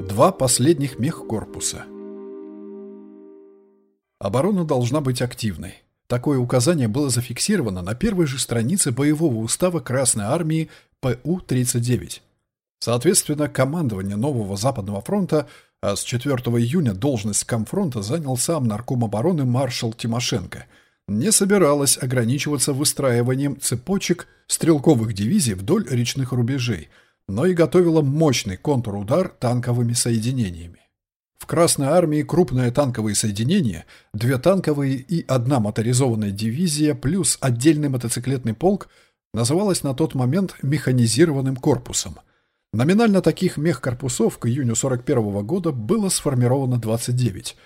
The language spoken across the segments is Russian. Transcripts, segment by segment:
Два последних мехкорпуса. Оборона должна быть активной. Такое указание было зафиксировано на первой же странице боевого устава Красной Армии ПУ-39. Соответственно, командование нового Западного фронта, а с 4 июня должность комфронта занял сам нарком обороны маршал Тимошенко, не собиралось ограничиваться выстраиванием цепочек стрелковых дивизий вдоль речных рубежей, но и готовила мощный контрудар танковыми соединениями. В Красной армии крупное танковые соединение, две танковые и одна моторизованная дивизия плюс отдельный мотоциклетный полк называлась на тот момент механизированным корпусом. Номинально таких мехкорпусов к июню 41 года было сформировано 29.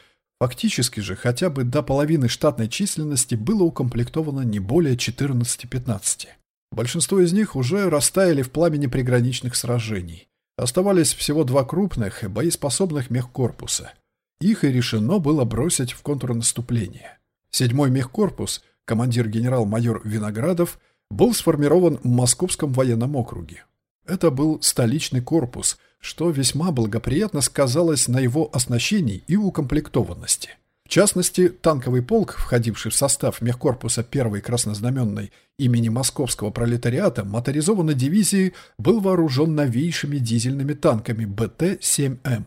Фактически же хотя бы до половины штатной численности было укомплектовано не более 14-15. Большинство из них уже растаяли в пламени приграничных сражений. Оставались всего два крупных, боеспособных мехкорпуса. Их и решено было бросить в контрнаступление. Седьмой мехкорпус, командир генерал-майор Виноградов, был сформирован в Московском военном округе. Это был столичный корпус, что весьма благоприятно сказалось на его оснащении и укомплектованности. В частности, танковый полк, входивший в состав мехкорпуса 1-й краснознаменной имени Московского пролетариата моторизованной дивизии, был вооружен новейшими дизельными танками БТ-7М.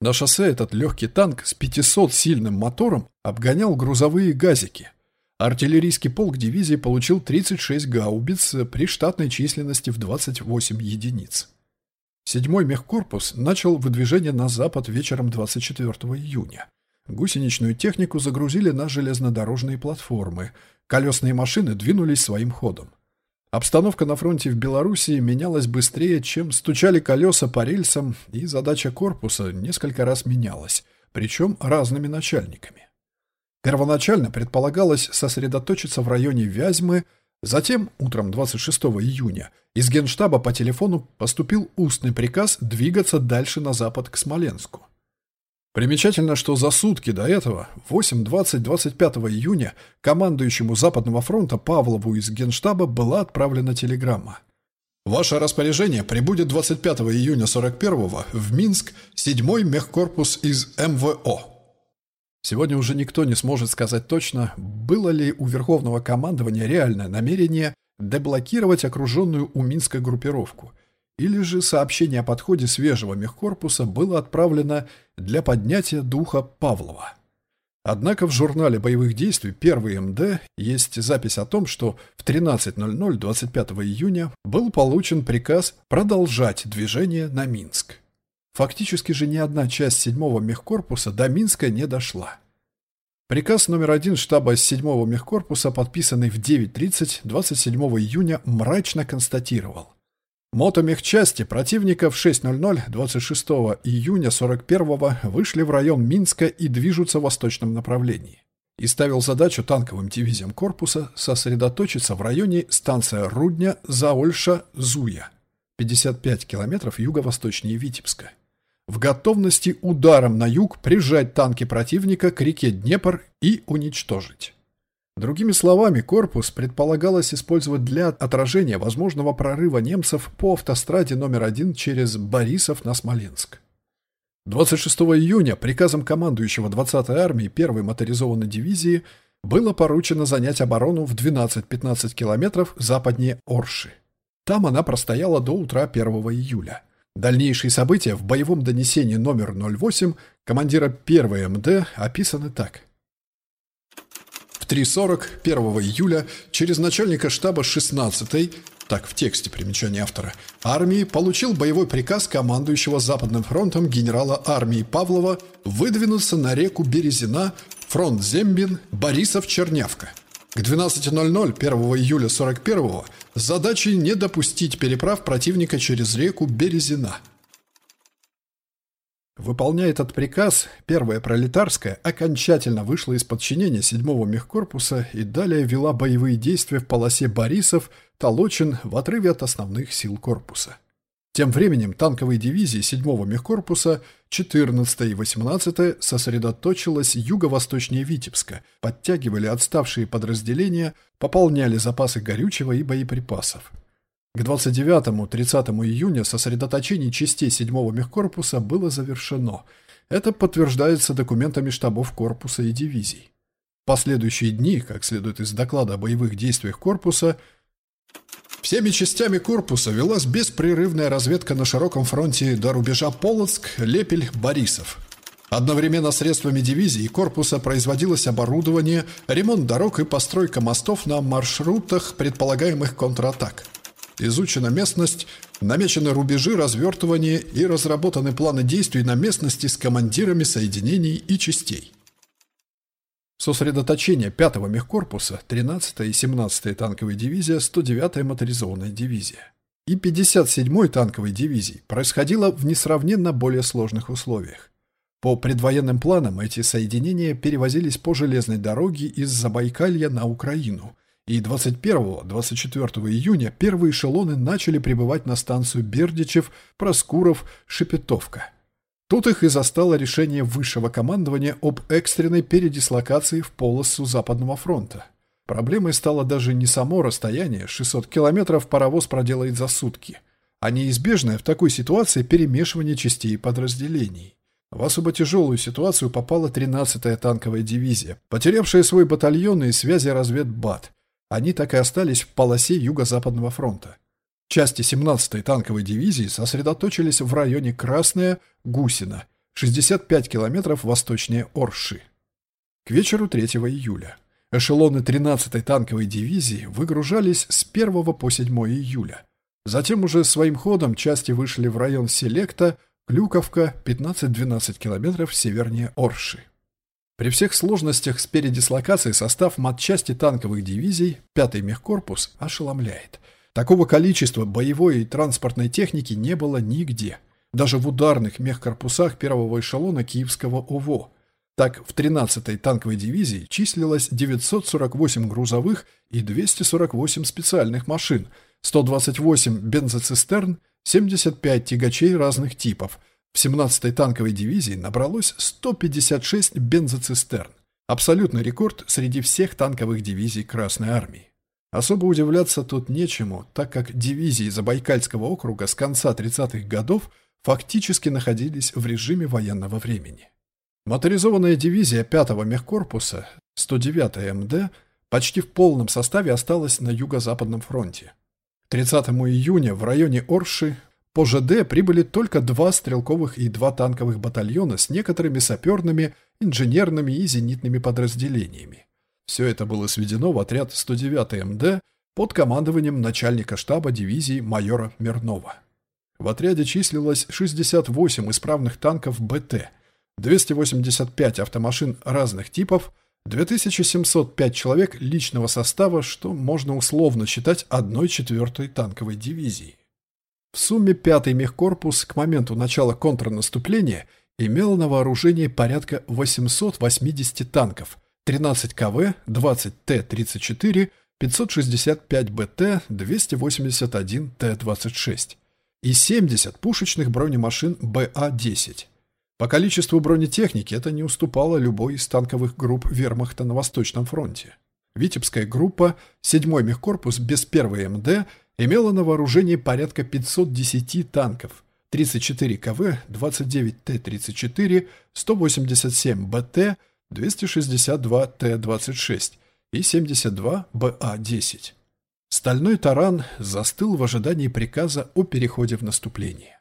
На шоссе этот легкий танк с 500-сильным мотором обгонял грузовые газики – Артиллерийский полк дивизии получил 36 гаубиц при штатной численности в 28 единиц. Седьмой мехкорпус начал выдвижение на запад вечером 24 июня. Гусеничную технику загрузили на железнодорожные платформы. Колесные машины двинулись своим ходом. Обстановка на фронте в Белоруссии менялась быстрее, чем стучали колеса по рельсам, и задача корпуса несколько раз менялась, причем разными начальниками. Первоначально предполагалось сосредоточиться в районе Вязьмы, затем, утром 26 июня, из Генштаба по телефону поступил устный приказ двигаться дальше на запад к Смоленску. Примечательно, что за сутки до этого, 8-20-25 июня, командующему Западного фронта Павлову из Генштаба была отправлена телеграмма. Ваше распоряжение прибудет 25 июня 41 в Минск 7-й мехкорпус из МВО. Сегодня уже никто не сможет сказать точно, было ли у Верховного командования реальное намерение деблокировать окруженную у Минска группировку, или же сообщение о подходе свежего мехкорпуса было отправлено для поднятия духа Павлова. Однако в журнале боевых действий 1 МД есть запись о том, что в 13.00 25 июня был получен приказ продолжать движение на Минск. Фактически же ни одна часть 7-го мехкорпуса до Минска не дошла. Приказ номер один штаба 7-го мехкорпуса, подписанный в 9.30 27 июня, мрачно констатировал. Мотомехчасти противника в 6.00 26 июня 41-го вышли в район Минска и движутся в восточном направлении. И ставил задачу танковым дивизиям корпуса сосредоточиться в районе станция Рудня, Заольша, Зуя, 55 километров юго-восточнее Витебска в готовности ударом на юг прижать танки противника к реке Днепр и уничтожить. Другими словами, корпус предполагалось использовать для отражения возможного прорыва немцев по автостраде номер один через Борисов на Смоленск. 26 июня приказом командующего 20-й армии 1-й моторизованной дивизии было поручено занять оборону в 12-15 километров западнее Орши. Там она простояла до утра 1 июля. Дальнейшие события в боевом донесении номер 08 командира 1 МД описаны так. В 3.40 1 июля через начальника штаба 16-й, так в тексте примечания автора, армии получил боевой приказ командующего Западным фронтом генерала армии Павлова выдвинуться на реку Березина, фронт Зембин, Борисов-Чернявка – к 12.00 1 июля 41 с задачей не допустить переправ противника через реку Березина. Выполняя этот приказ, первая пролетарская окончательно вышла из подчинения 7-го мехкорпуса и далее вела боевые действия в полосе Борисов, Толочин в отрыве от основных сил корпуса. Тем временем танковые дивизии 7-го мехкорпуса 14 и 18 сосредоточилась юго-восточнее Витебска, подтягивали отставшие подразделения, пополняли запасы горючего и боеприпасов. К 29-30 июня сосредоточение частей 7-го мехкорпуса было завершено. Это подтверждается документами штабов корпуса и дивизий. Последующие дни, как следует из доклада о боевых действиях корпуса, всеми частями корпуса велась беспрерывная разведка на широком фронте до рубежа Полоцк, Лепель, Борисов. Одновременно средствами дивизии и корпуса производилось оборудование, ремонт дорог и постройка мостов на маршрутах предполагаемых контратак. Изучена местность, намечены рубежи развертывания и разработаны планы действий на местности с командирами соединений и частей. Сосредоточение 5-го мехкорпуса, 13-я и 17-я танковые дивизия, 109-я моторизованная дивизия и 57-й танковой дивизии происходило в несравненно более сложных условиях. По предвоенным планам эти соединения перевозились по железной дороге из Забайкалья на Украину, и 21-24 июня первые эшелоны начали прибывать на станцию Бердичев, Проскуров, Шепетовка. Тут их и застало решение высшего командования об экстренной передислокации в полосу Западного фронта. Проблемой стало даже не само расстояние, 600 километров паровоз проделает за сутки, а неизбежное в такой ситуации перемешивание частей и подразделений. В особо тяжелую ситуацию попала 13-я танковая дивизия, потерявшая свой батальон и связи разведбат. Они так и остались в полосе Юго-Западного фронта. Части 17-й танковой дивизии сосредоточились в районе Красная, Гусина, 65 километров восточнее Орши. К вечеру 3 июля эшелоны 13-й танковой дивизии выгружались с 1 по 7 июля. Затем уже своим ходом части вышли в район Селекта, Клюковка 15-12 километров севернее Орши. При всех сложностях с передислокацией состав матчасти танковых дивизий 5-й мехкорпус ошеломляет. Такого количества боевой и транспортной техники не было нигде. Даже в ударных мехкорпусах первого эшелона Киевского ОВО. Так, в 13-й танковой дивизии числилось 948 грузовых и 248 специальных машин, 128 бензоцистерн 75 тягачей разных типов. В 17-й танковой дивизии набралось 156 бензоцистерн. Абсолютный рекорд среди всех танковых дивизий Красной Армии. Особо удивляться тут нечему, так как дивизии Забайкальского округа с конца 30-х годов фактически находились в режиме военного времени. Моторизованная дивизия 5-го мехкорпуса, 109-я МД, почти в полном составе осталась на Юго-Западном фронте. 30 июня в районе Орши по ЖД прибыли только два стрелковых и два танковых батальона с некоторыми саперными, инженерными и зенитными подразделениями. Все это было сведено в отряд 109 МД под командованием начальника штаба дивизии майора Мирнова. В отряде числилось 68 исправных танков БТ, 285 автомашин разных типов – 2705 человек личного состава, что можно условно считать одной четвертой танковой дивизии. В сумме пятый мехкорпус к моменту начала контрнаступления имел на вооружении порядка 880 танков, 13 КВ, 20 Т-34, 565 БТ, 281 Т-26 и 70 пушечных бронемашин БА-10. По количеству бронетехники это не уступало любой из танковых групп вермахта на Восточном фронте. Витебская группа, 7-й мехкорпус без 1 МД, имела на вооружении порядка 510 танков, 34 КВ, 29 Т-34, 187 БТ, 262 Т-26 и 72 БА-10. Стальной таран застыл в ожидании приказа о переходе в наступление.